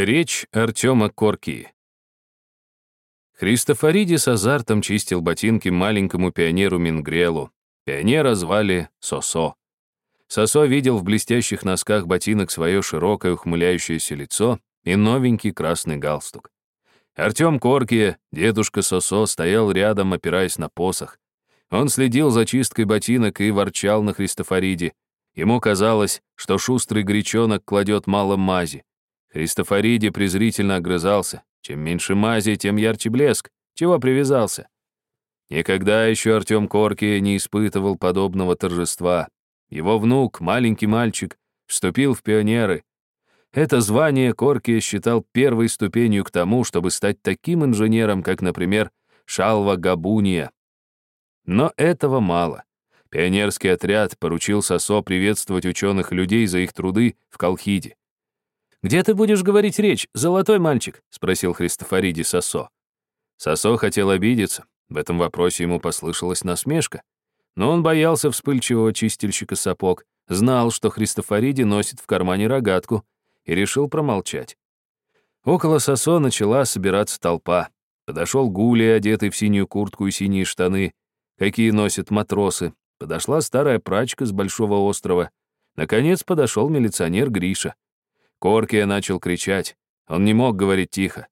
Речь Артема Корки. Христофориди с азартом чистил ботинки маленькому пионеру Мингрелу. Пионера звали Сосо. Сосо видел в блестящих носках ботинок свое широкое ухмыляющееся лицо и новенький красный галстук. Артем Корки, дедушка Сосо, стоял рядом, опираясь на посох. Он следил за чисткой ботинок и ворчал на Христофориде. Ему казалось, что шустрый гречонок кладет мало мази. Христофориди презрительно огрызался. Чем меньше мази, тем ярче блеск. Чего привязался? Никогда еще Артем Корки не испытывал подобного торжества. Его внук, маленький мальчик, вступил в пионеры. Это звание Корки считал первой ступенью к тому, чтобы стать таким инженером, как, например, Шалва Габуния. Но этого мало. Пионерский отряд поручил Сосо приветствовать ученых людей за их труды в Колхиде. «Где ты будешь говорить речь, золотой мальчик?» — спросил Христофориди Сосо. Сосо хотел обидеться, в этом вопросе ему послышалась насмешка. Но он боялся вспыльчивого чистильщика сапог, знал, что Христофориди носит в кармане рогатку, и решил промолчать. Около Сосо начала собираться толпа. Подошел Гули, одетый в синюю куртку и синие штаны, какие носят матросы. Подошла старая прачка с Большого острова. Наконец подошел милиционер Гриша. Коркия начал кричать. Он не мог говорить тихо.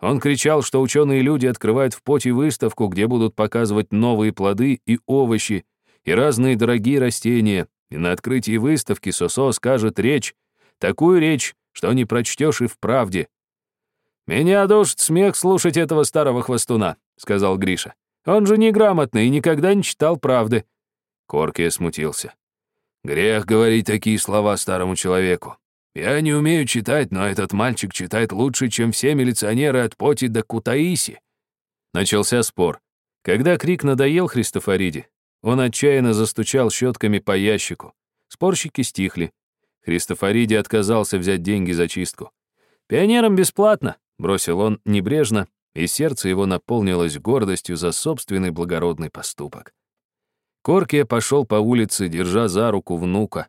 Он кричал, что ученые люди открывают в поте выставку, где будут показывать новые плоды и овощи, и разные дорогие растения, и на открытии выставки Сосо скажет речь, такую речь, что не прочтешь и в правде. «Меня душит смех слушать этого старого хвостуна», — сказал Гриша. «Он же неграмотный и никогда не читал правды». Коркия смутился. «Грех говорить такие слова старому человеку. Я не умею читать, но этот мальчик читает лучше, чем все милиционеры от Поти до Кутаиси». Начался спор. Когда крик надоел Христофориде, он отчаянно застучал щетками по ящику. Спорщики стихли. Христофориди отказался взять деньги за чистку. «Пионерам бесплатно», — бросил он небрежно, и сердце его наполнилось гордостью за собственный благородный поступок. Коркия пошел по улице, держа за руку внука.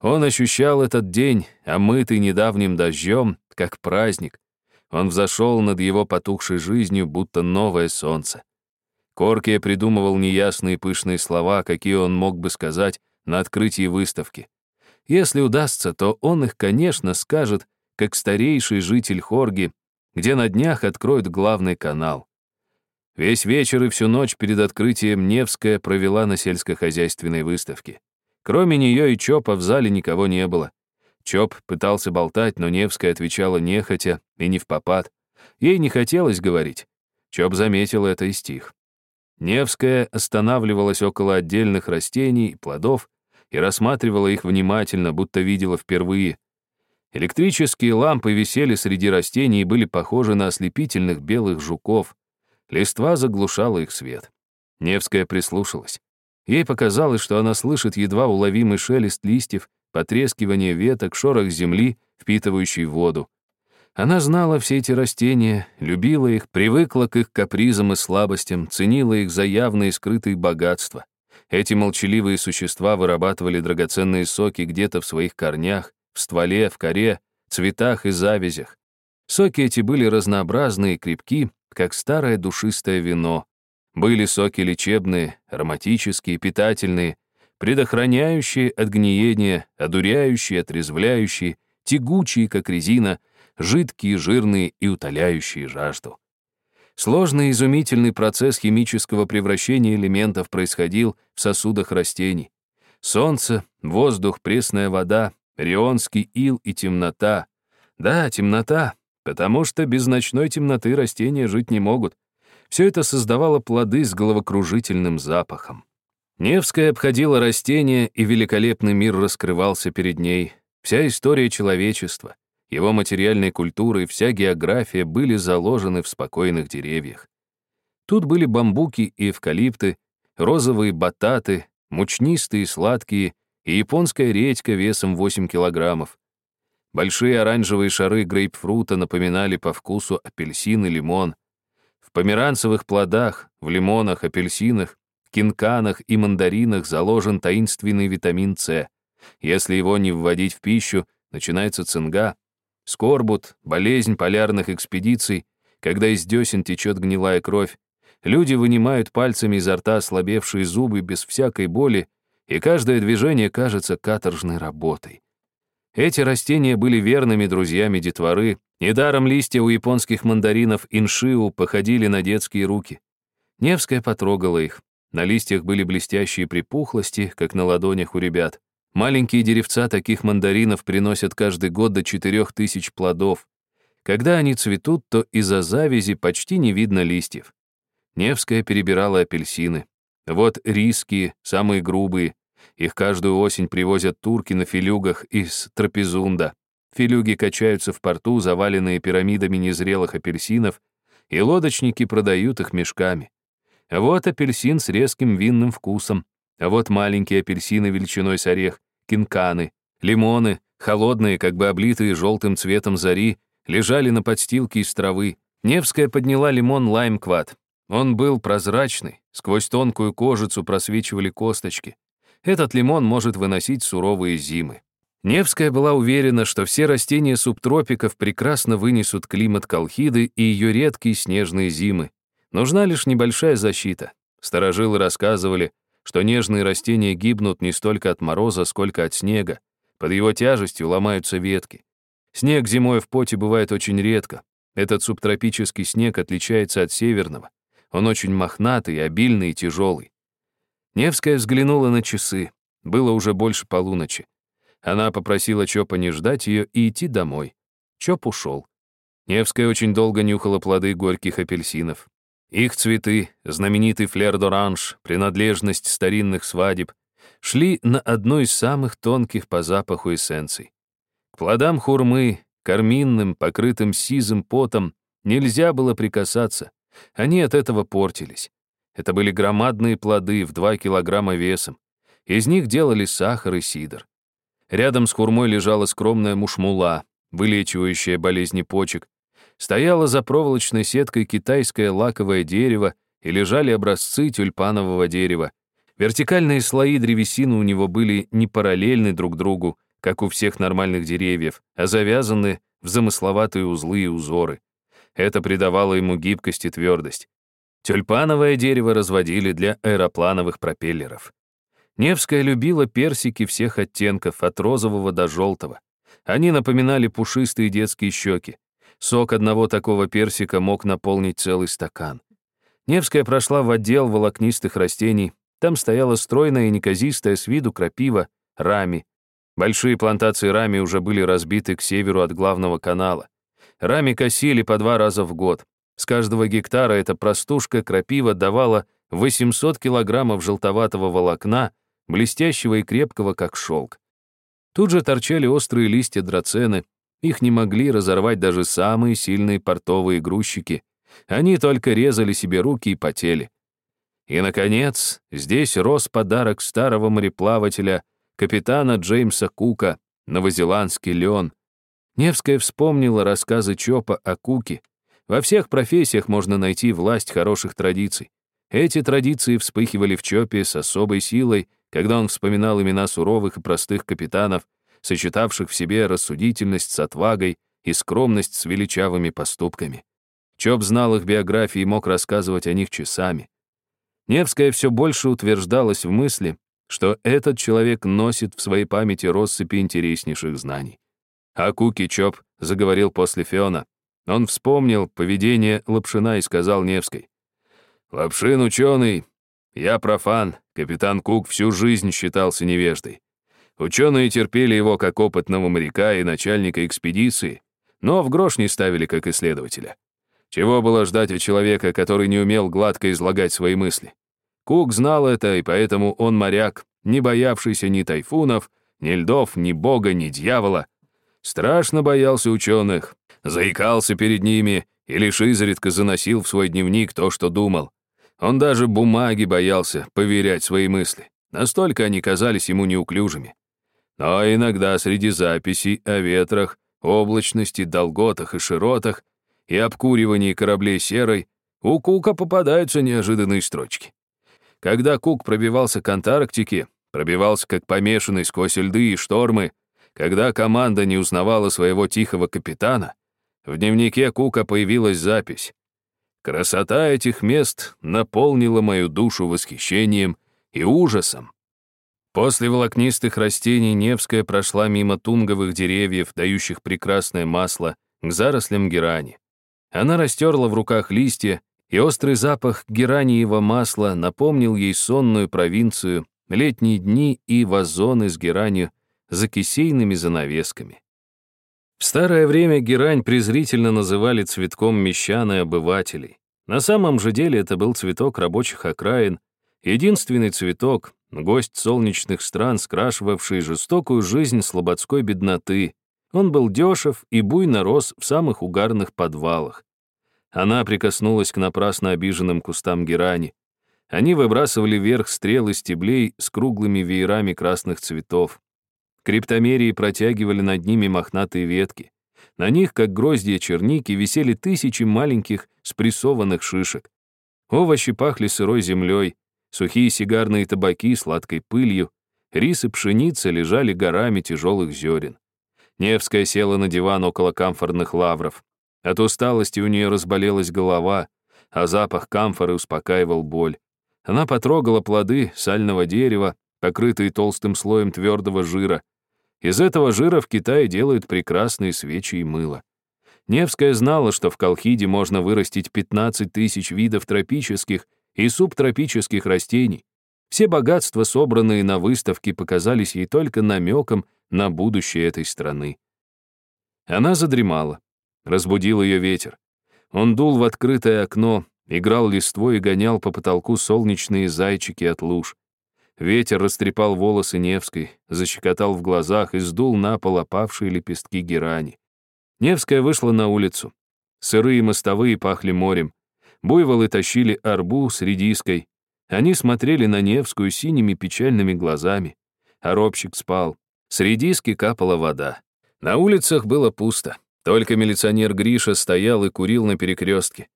Он ощущал этот день, омытый недавним дождем, как праздник. Он взошел над его потухшей жизнью, будто новое солнце. Коркия придумывал неясные пышные слова, какие он мог бы сказать на открытии выставки. Если удастся, то он их, конечно, скажет, как старейший житель Хорги, где на днях откроют главный канал. Весь вечер и всю ночь перед открытием Невская провела на сельскохозяйственной выставке. Кроме нее и Чопа в зале никого не было. Чоп пытался болтать, но Невская отвечала нехотя и не в попад. Ей не хотелось говорить. Чоп заметил это и стих. Невская останавливалась около отдельных растений и плодов и рассматривала их внимательно, будто видела впервые. Электрические лампы висели среди растений и были похожи на ослепительных белых жуков. Листва заглушала их свет. Невская прислушалась. Ей показалось, что она слышит едва уловимый шелест листьев, потрескивание веток, шорох земли, впитывающей воду. Она знала все эти растения, любила их, привыкла к их капризам и слабостям, ценила их за явные скрытые богатства. Эти молчаливые существа вырабатывали драгоценные соки где-то в своих корнях, в стволе, в коре, цветах и завязях. Соки эти были разнообразные и крепки, как старое душистое вино, были соки лечебные, ароматические, питательные, предохраняющие от гниения, одуряющие, отрезвляющие, тягучие, как резина, жидкие, жирные и утоляющие жажду. Сложный изумительный процесс химического превращения элементов происходил в сосудах растений. Солнце, воздух, пресная вода, рионский ил и темнота. Да, темнота, потому что без ночной темноты растения жить не могут. Все это создавало плоды с головокружительным запахом. Невская обходила растения, и великолепный мир раскрывался перед ней. Вся история человечества, его материальной культуры и вся география были заложены в спокойных деревьях. Тут были бамбуки и эвкалипты, розовые бататы, мучнистые сладкие и японская редька весом 8 килограммов. Большие оранжевые шары грейпфрута напоминали по вкусу апельсин и лимон — в померанцевых плодах, в лимонах, апельсинах, кинканах и мандаринах заложен таинственный витамин С. Если его не вводить в пищу, начинается цинга. скорбут, болезнь полярных экспедиций, когда из десен течет гнилая кровь, люди вынимают пальцами изо рта ослабевшие зубы без всякой боли, и каждое движение кажется каторжной работой. Эти растения были верными друзьями детворы, недаром листья у японских мандаринов иншиу походили на детские руки. Невская потрогала их. На листьях были блестящие припухлости, как на ладонях у ребят. Маленькие деревца таких мандаринов приносят каждый год до четырех тысяч плодов. Когда они цветут, то из-за завязи почти не видно листьев. Невская перебирала апельсины. Вот риски, самые грубые. Их каждую осень привозят турки на филюгах из Трапезунда. Филюги качаются в порту, заваленные пирамидами незрелых апельсинов, и лодочники продают их мешками. Вот апельсин с резким винным вкусом, а вот маленькие апельсины величиной с орех, кинканы, лимоны, холодные, как бы облитые желтым цветом зари, лежали на подстилке из травы. Невская подняла лимон лаймкват. Он был прозрачный, сквозь тонкую кожицу просвечивали косточки. Этот лимон может выносить суровые зимы. Невская была уверена, что все растения субтропиков прекрасно вынесут климат Колхиды и ее редкие снежные зимы. Нужна лишь небольшая защита. Старожилы рассказывали, что нежные растения гибнут не столько от мороза, сколько от снега. Под его тяжестью ломаются ветки. Снег зимой в поте бывает очень редко. Этот субтропический снег отличается от северного. Он очень мохнатый, обильный и тяжелый. Невская взглянула на часы. Было уже больше полуночи. Она попросила Чопа не ждать ее и идти домой. Чоп ушел. Невская очень долго нюхала плоды горьких апельсинов. Их цветы, знаменитый флер-д'оранж, принадлежность старинных свадеб, шли на одну из самых тонких по запаху эссенций. К плодам хурмы, карминным, покрытым сизым потом, нельзя было прикасаться. Они от этого портились. Это были громадные плоды в 2 килограмма весом. Из них делали сахар и сидр. Рядом с хурмой лежала скромная мушмула, вылечивающая болезни почек. Стояло за проволочной сеткой китайское лаковое дерево и лежали образцы тюльпанового дерева. Вертикальные слои древесины у него были не параллельны друг другу, как у всех нормальных деревьев, а завязаны в замысловатые узлы и узоры. Это придавало ему гибкость и твердость. Тюльпановое дерево разводили для аэроплановых пропеллеров. Невская любила персики всех оттенков, от розового до желтого. Они напоминали пушистые детские щеки. Сок одного такого персика мог наполнить целый стакан. Невская прошла в отдел волокнистых растений. Там стояла стройная и неказистая с виду крапива, рами. Большие плантации рами уже были разбиты к северу от главного канала. Рами косили по два раза в год. С каждого гектара эта простушка крапива давала 800 килограммов желтоватого волокна, блестящего и крепкого, как шелк. Тут же торчали острые листья драцены, их не могли разорвать даже самые сильные портовые грузчики. Они только резали себе руки и потели. И, наконец, здесь рос подарок старого мореплавателя, капитана Джеймса Кука, новозеландский лен, Невская вспомнила рассказы Чопа о Куке. Во всех профессиях можно найти власть хороших традиций. Эти традиции вспыхивали в Чопе с особой силой, когда он вспоминал имена суровых и простых капитанов, сочетавших в себе рассудительность с отвагой и скромность с величавыми поступками. Чоп знал их биографии и мог рассказывать о них часами. Невская все больше утверждалась в мысли, что этот человек носит в своей памяти россыпи интереснейших знаний. А Куки Чоп заговорил после Фиона. Он вспомнил поведение Лапшина и сказал Невской. «Лапшин ученый, я профан, капитан Кук всю жизнь считался невеждой. Ученые терпели его как опытного моряка и начальника экспедиции, но в грош не ставили как исследователя. Чего было ждать от человека, который не умел гладко излагать свои мысли? Кук знал это, и поэтому он моряк, не боявшийся ни тайфунов, ни льдов, ни бога, ни дьявола, Страшно боялся ученых, заикался перед ними и лишь изредка заносил в свой дневник то, что думал. Он даже бумаги боялся поверять свои мысли. Настолько они казались ему неуклюжими. Но иногда среди записей о ветрах, облачности, долготах и широтах и обкуривании кораблей серой у Кука попадаются неожиданные строчки. Когда Кук пробивался к Антарктике, пробивался как помешанный сквозь льды и штормы, Когда команда не узнавала своего тихого капитана, в дневнике Кука появилась запись. «Красота этих мест наполнила мою душу восхищением и ужасом. После волокнистых растений Невская прошла мимо тунговых деревьев, дающих прекрасное масло, к зарослям герани. Она растерла в руках листья, и острый запах гераниевого масла напомнил ей сонную провинцию, летние дни и вазоны с геранью за кисейными занавесками. В старое время герань презрительно называли цветком мещан и обывателей. На самом же деле это был цветок рабочих окраин, единственный цветок, гость солнечных стран, скрашивавший жестокую жизнь слободской бедноты. Он был дешев и буйно рос в самых угарных подвалах. Она прикоснулась к напрасно обиженным кустам герани. Они выбрасывали вверх стрелы стеблей с круглыми веерами красных цветов. Криптомерии протягивали над ними мохнатые ветки. На них, как гроздья черники, висели тысячи маленьких спрессованных шишек. Овощи пахли сырой землей, Сухие сигарные табаки сладкой пылью, рис и пшеница лежали горами тяжелых зерен. Невская села на диван около камфорных лавров. От усталости у нее разболелась голова, а запах камфоры успокаивал боль. Она потрогала плоды сального дерева, покрытые толстым слоем твердого жира. Из этого жира в Китае делают прекрасные свечи и мыло. Невская знала, что в Колхиде можно вырастить 15 тысяч видов тропических и субтропических растений. Все богатства, собранные на выставке, показались ей только намеком на будущее этой страны. Она задремала. Разбудил ее ветер. Он дул в открытое окно, играл листвой и гонял по потолку солнечные зайчики от луж. Ветер растрепал волосы Невской, защекотал в глазах и сдул на пол опавшие лепестки герани. Невская вышла на улицу. Сырые мостовые пахли морем. Буйволы тащили арбу с редиской. Они смотрели на Невскую синими печальными глазами. Оробщик спал. С редиски капала вода. На улицах было пусто. Только милиционер Гриша стоял и курил на перекрестке.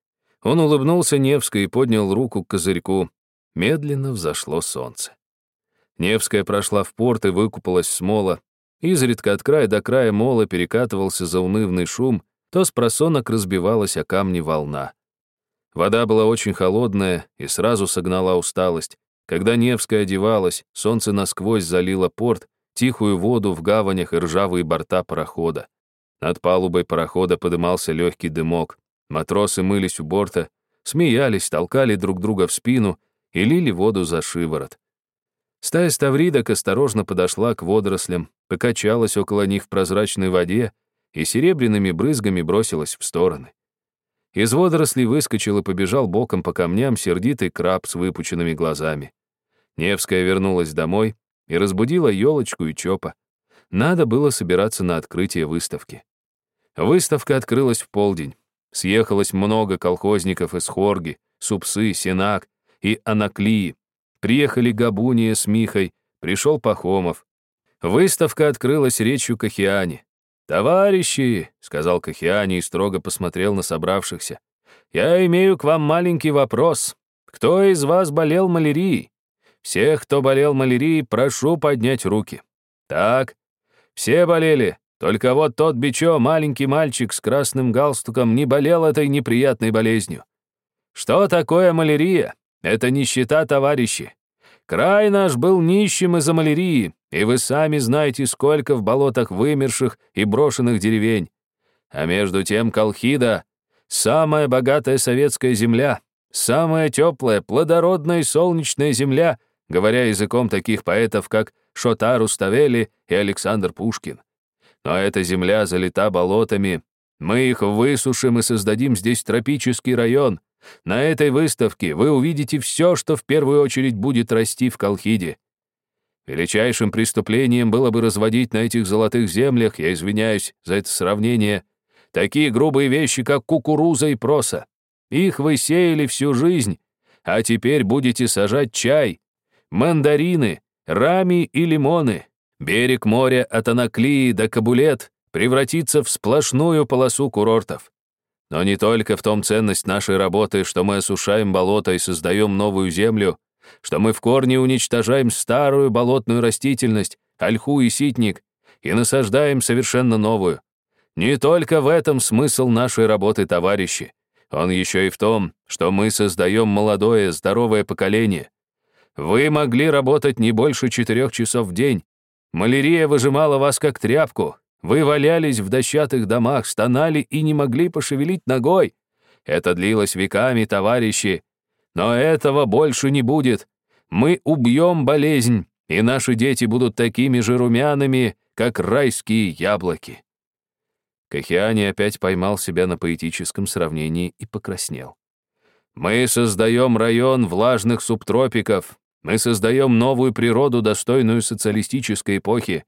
Он улыбнулся Невской и поднял руку к козырьку. Медленно взошло солнце. Невская прошла в порт и выкупалась с мола. Изредка от края до края мола перекатывался заунывный шум, то с просонок разбивалась о камни волна. Вода была очень холодная и сразу согнала усталость. Когда Невская одевалась, солнце насквозь залило порт, тихую воду в гаванях и ржавые борта парохода. Над палубой парохода подымался легкий дымок. Матросы мылись у борта, смеялись, толкали друг друга в спину и лили воду за шиворот. Стая ставридок осторожно подошла к водорослям, покачалась около них в прозрачной воде и серебряными брызгами бросилась в стороны. Из водорослей выскочил и побежал боком по камням сердитый краб с выпученными глазами. Невская вернулась домой и разбудила елочку и чопа. Надо было собираться на открытие выставки. Выставка открылась в полдень. Съехалось много колхозников из Хорги, Супсы, Сенак и Анаклии. Приехали Габуния с Михой, пришел Пахомов. Выставка открылась речью Кахиани. «Товарищи», — сказал Кахиани и строго посмотрел на собравшихся, «я имею к вам маленький вопрос. Кто из вас болел малярией? Всех, кто болел малярией, прошу поднять руки. Так, все болели, только вот тот Бичо, маленький мальчик с красным галстуком, не болел этой неприятной болезнью. Что такое малярия? Это нищета, товарищи. Край наш был нищим из-за малярии, и вы сами знаете, сколько в болотах вымерших и брошенных деревень. А между тем Колхида — самая богатая советская земля, самая теплая, плодородная и солнечная земля, говоря языком таких поэтов, как Шотару Ставели и Александр Пушкин. Но эта земля залита болотами. Мы их высушим и создадим здесь тропический район — на этой выставке вы увидите все, что в первую очередь будет расти в Колхиде. Величайшим преступлением было бы разводить на этих золотых землях, я извиняюсь за это сравнение, такие грубые вещи, как кукуруза и проса. Их вы сеяли всю жизнь, а теперь будете сажать чай, мандарины, рами и лимоны. Берег моря от Анаклии до Кабулет превратится в сплошную полосу курортов. Но не только в том ценность нашей работы, что мы осушаем болото и создаем новую землю, что мы в корне уничтожаем старую болотную растительность, ольху и ситник. и насаждаем совершенно новую. Не только в этом смысл нашей работы, товарищи. Он еще и в том, что мы создаем молодое, здоровое поколение. Вы могли работать не больше четырех часов в день. Малярия выжимала вас как тряпку. Вы валялись в дощатых домах, стонали и не могли пошевелить ногой. Это длилось веками, товарищи. Но этого больше не будет. Мы убьем болезнь, и наши дети будут такими же румяными, как райские яблоки. Кахиани опять поймал себя на поэтическом сравнении и покраснел. «Мы создаем район влажных субтропиков, мы создаем новую природу, достойную социалистической эпохи.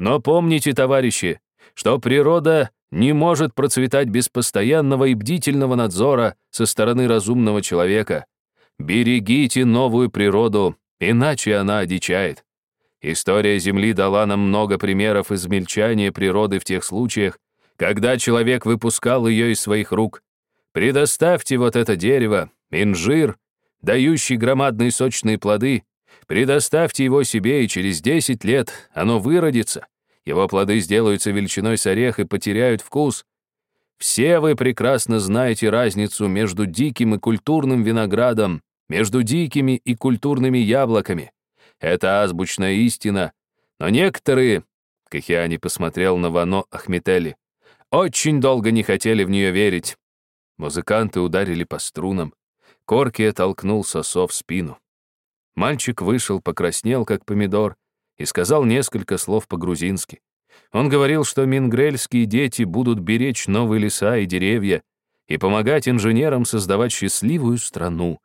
Но помните, товарищи, что природа не может процветать без постоянного и бдительного надзора со стороны разумного человека. Берегите новую природу, иначе она одичает. История Земли дала нам много примеров измельчания природы в тех случаях, когда человек выпускал ее из своих рук. Предоставьте вот это дерево, инжир, дающий громадные сочные плоды, предоставьте его себе, и через 10 лет оно выродится. Его плоды сделаются величиной с орех и потеряют вкус. Все вы прекрасно знаете разницу между диким и культурным виноградом, между дикими и культурными яблоками. Это азбучная истина. Но некоторые, Кахиани посмотрел на Вано Ахметели, очень долго не хотели в нее верить. Музыканты ударили по струнам. Корки толкнул Сосо в спину. Мальчик вышел, покраснел, как помидор, и сказал несколько слов по-грузински. Он говорил, что мингрельские дети будут беречь новые леса и деревья и помогать инженерам создавать счастливую страну.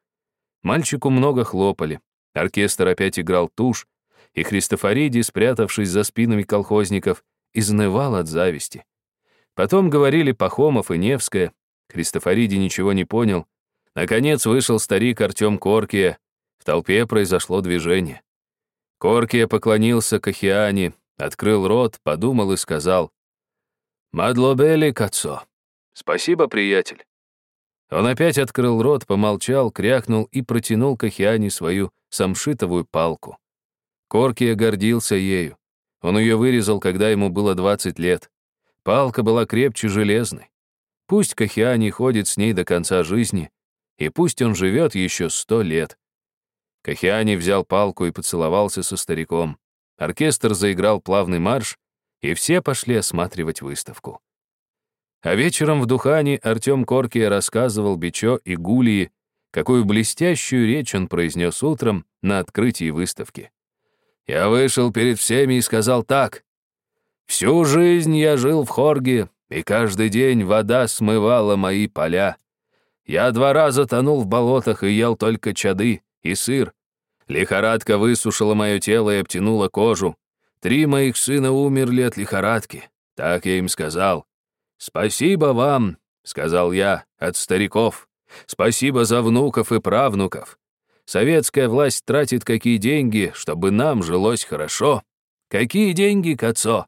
Мальчику много хлопали. Оркестр опять играл тушь, и Христофориди, спрятавшись за спинами колхозников, изнывал от зависти. Потом говорили Пахомов и Невская. Христофориди ничего не понял, Наконец вышел старик Артем Коркия. Толпе произошло движение. Коркия поклонился Кахиане, открыл рот, подумал и сказал «Мадлобели Кацо». «Спасибо, приятель». Он опять открыл рот, помолчал, крякнул и протянул Кахиане свою самшитовую палку. Коркия гордился ею. Он ее вырезал, когда ему было 20 лет. Палка была крепче железной. Пусть Кахиани ходит с ней до конца жизни, и пусть он живет еще сто лет. Кахиани взял палку и поцеловался со стариком. Оркестр заиграл плавный марш, и все пошли осматривать выставку. А вечером в Духане Артем Коркия рассказывал Бичо и Гулии, какую блестящую речь он произнес утром на открытии выставки. «Я вышел перед всеми и сказал так. Всю жизнь я жил в Хорге, и каждый день вода смывала мои поля. Я два раза тонул в болотах и ел только чады и сыр. Лихорадка высушила мое тело и обтянула кожу. Три моих сына умерли от лихорадки. Так я им сказал. «Спасибо вам», — сказал я, — «от стариков. Спасибо за внуков и правнуков. Советская власть тратит какие деньги, чтобы нам жилось хорошо. Какие деньги, Кацо?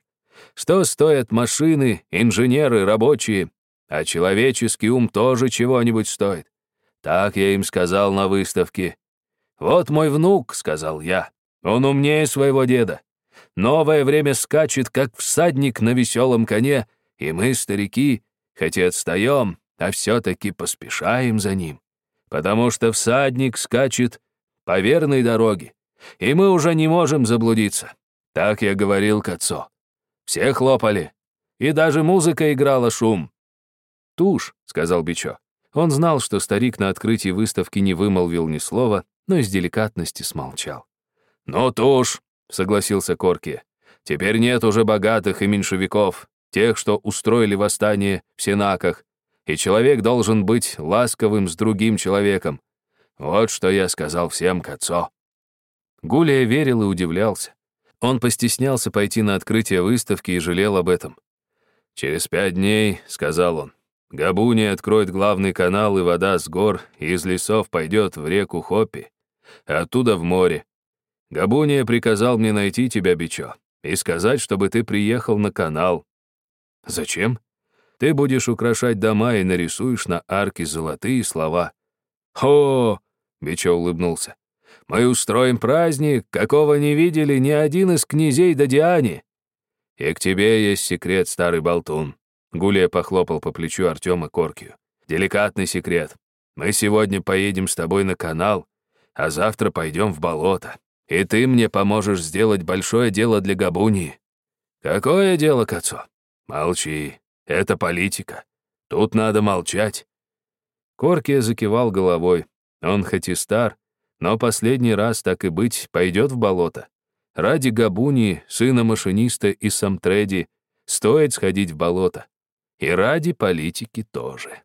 Что стоят машины, инженеры, рабочие? А человеческий ум тоже чего-нибудь стоит. Так я им сказал на выставке. «Вот мой внук», — сказал я. «Он умнее своего деда. Новое время скачет, как всадник на веселом коне, и мы, старики, хоть и отстаем, а все-таки поспешаем за ним. Потому что всадник скачет по верной дороге, и мы уже не можем заблудиться. Так я говорил к отцу. Все хлопали, и даже музыка играла шум. «Тушь», — сказал Бичо. Он знал, что старик на открытии выставки не вымолвил ни слова, но из деликатности смолчал. «Ну, тушь», — согласился Корки. «Теперь нет уже богатых и меньшевиков, тех, что устроили восстание в Сенаках, и человек должен быть ласковым с другим человеком. Вот что я сказал всем к отцу». Гулия верил и удивлялся. Он постеснялся пойти на открытие выставки и жалел об этом. «Через пять дней», — сказал он, Габуни откроет главный канал, и вода с гор и из лесов пойдет в реку Хоппи, оттуда в море. Габуния приказал мне найти тебя, Бичо, и сказать, чтобы ты приехал на канал. Зачем? Ты будешь украшать дома и нарисуешь на арке золотые слова. О, Бичо улыбнулся. Мы устроим праздник, какого не видели ни один из князей до Диани. И к тебе есть секрет, старый болтун. Гулия похлопал по плечу Артема Коркию. Деликатный секрет. Мы сегодня поедем с тобой на канал, а завтра пойдем в болото. И ты мне поможешь сделать большое дело для Габунии. Какое дело, Кацо? Молчи. Это политика. Тут надо молчать. Коркия закивал головой. Он хоть и стар, но последний раз, так и быть, пойдет в болото. Ради Габуни, сына машиниста из Самтреди, стоит сходить в болото. И ради политики тоже.